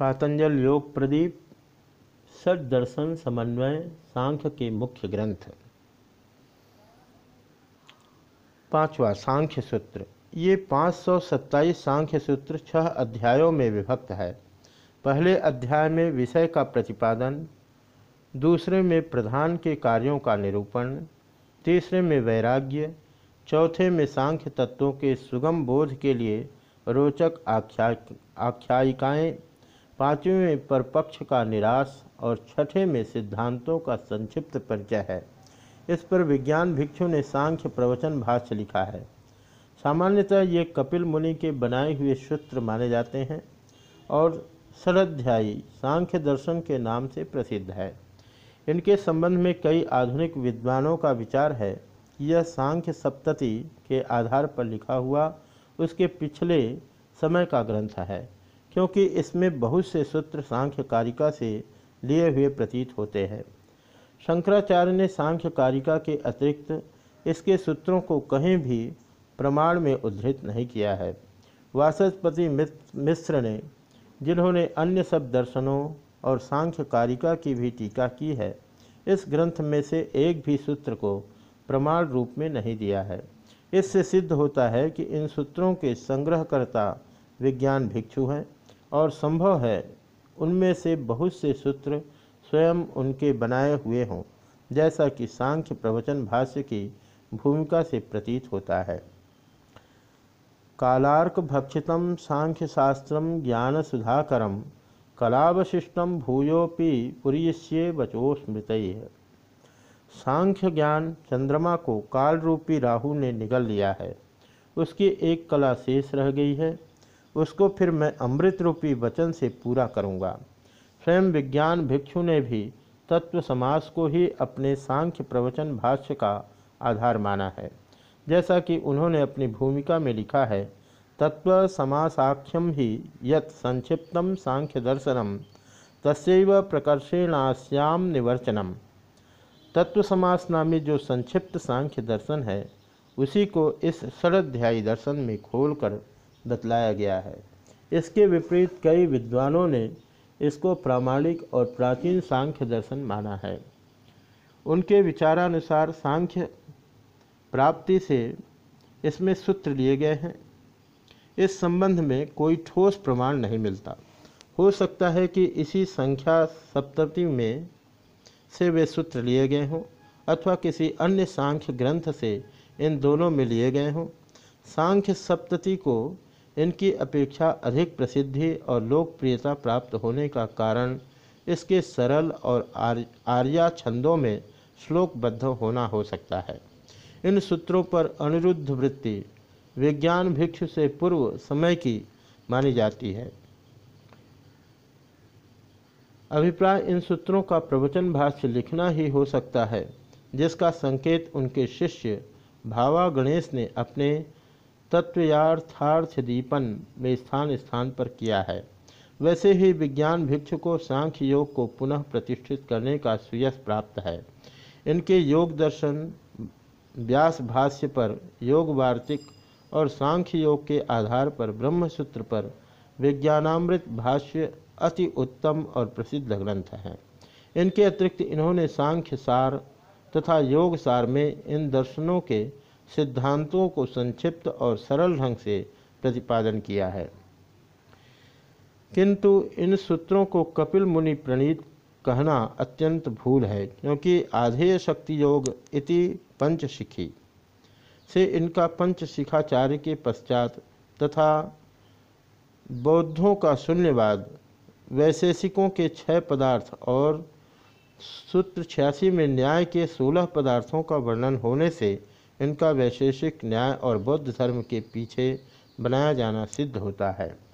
पातंजल योग प्रदीप सद दर्शन समन्वय, सांख्य के मुख्य ग्रंथ। पांचवा सांख्य सूत्र। ये पाँच सौ सत्ताईस सांख्य सूत्र छह अध्यायों में विभक्त है। पहले अध्याय में विषय का प्रतिपादन, दूसरे में प्रधान के कार्यों का निरूपण, तीसरे में वैराग्य, चौथे में सांख्य तत्वों के सुगम बोध के लिए रोचक आख्या आख्यायिकाएँ पाँचवें में परपक्ष का निराश और छठे में सिद्धांतों का संक्षिप्त परिचय है। इस पर विज्ञान भिक्षु ने सांख्य प्रवचन भाष्य लिखा है। सामान्यतः ये कपिल मुनि के बनाए हुए सूत्र माने जाते हैं और सरध्यायी सांख्य दर्शन के नाम से प्रसिद्ध है। इनके संबंध में कई आधुनिक विद्वानों का विचार है कि यह सांख्य सप्तति के आधार पर लिखा हुआ उसके पिछले समय का ग्रंथ है। क्योंकि इसमें बहुत से सूत्र सांख्य कारिका से लिए हुए प्रतीत होते हैं। शंकराचार्य ने सांख्य कारिका के अतिरिक्त इसके सूत्रों को कहीं भी प्रमाण में उद्धृत नहीं किया है। वाचस्पति मिश्र ने, जिन्होंने अन्य सब दर्शनों और सांख्य कारिका की भी टीका की है, इस ग्रंथ में से एक भी सूत्र को प्रमाण रूप में नहीं दिया है। इससे सिद्ध होता है कि इन सूत्रों के संग्रहकर्ता विज्ञान भिक्षु हैं। और संभव है, उनमें से बहुत से सूत्र स्वयं उनके बनाए हुए हों, जैसा कि सांख्य प्रवचन भाष्य की भूमिका से प्रतीत होता है। कालार्क भक्षित सांख्य शास्त्र ज्ञान सुधाकर कलावशिष्टम भूयोपि पुरीष्ये वचो स्मृत सांख्य ज्ञान चंद्रमा को काल रूपी राहु ने निगल लिया है। उसकी एक कला शेष रह गई है। उसको फिर मैं अमृत रूपी वचन से पूरा करूँगा। स्वयं विज्ञान भिक्षु ने भी तत्व समास को ही अपने सांख्य प्रवचन भाष्य का आधार माना है। जैसा कि उन्होंने अपनी भूमिका में लिखा है, तत्व समासाख्यम ही यत संक्षिप्तम सांख्य दर्शनम तस्व प्रकर्षेणाश्याम निवर्चनम। तत्व समास नामी जो संक्षिप्त सांख्य दर्शन है, उसी को इस सरध्यायी दर्शन में खोलकर बतलाया गया है। इसके विपरीत कई विद्वानों ने इसको प्रामाणिक और प्राचीन सांख्य दर्शन माना है। उनके विचारानुसार सांख्य प्राप्ति से इसमें सूत्र लिए गए हैं। इस संबंध में कोई ठोस प्रमाण नहीं मिलता। हो सकता है कि इसी संख्या सप्तति में से वे सूत्र लिए गए हों, अथवा किसी अन्य सांख्य ग्रंथ से इन दोनों में लिए गए हों। सांख्य सप्तति को इनकी अपेक्षा अधिक प्रसिद्धि और लोकप्रियता प्राप्त होने का कारण इसके सरल और आर्या छंदों में श्लोकबद्ध होना हो सकता है। इन सूत्रों पर अनिरुद्ध वृत्ति विज्ञान भिक्षु से पूर्व समय की मानी जाती है। अभिप्राय इन सूत्रों का प्रवचन भाष्य लिखना ही हो सकता है, जिसका संकेत उनके शिष्य भावा गणेश ने अपने तत्वयार्थार्थ दीपन में स्थान स्थान पर किया है। वैसे ही विज्ञान भिक्षु को सांख्य योग को पुनः प्रतिष्ठित करने का सुयस प्राप्त है। इनके योग दर्शन, व्यास भाष्य पर योग वार्तिक और सांख्य योग के आधार पर ब्रह्मसूत्र पर विज्ञानामृत भाष्य अति उत्तम और प्रसिद्ध ग्रंथ हैं। इनके अतिरिक्त इन्होंने सांख्य सार तथा योग सार में इन दर्शनों के सिद्धांतों को संक्षिप्त और सरल ढंग से प्रतिपादन किया है। किंतु इन सूत्रों को कपिल मुनि प्रणीत कहना अत्यंत भूल है, क्योंकि आधेय शक्ति योग इति पंचशिखी से इनका पंचशिखाचार्य के पश्चात तथा बौद्धों का शून्यवाद, वैशेषिकों के छह पदार्थ और सूत्र छियासी में न्याय के सोलह पदार्थों का वर्णन होने से इनका वैशेषिक न्याय और बौद्ध धर्म के पीछे बनाया जाना सिद्ध होता है।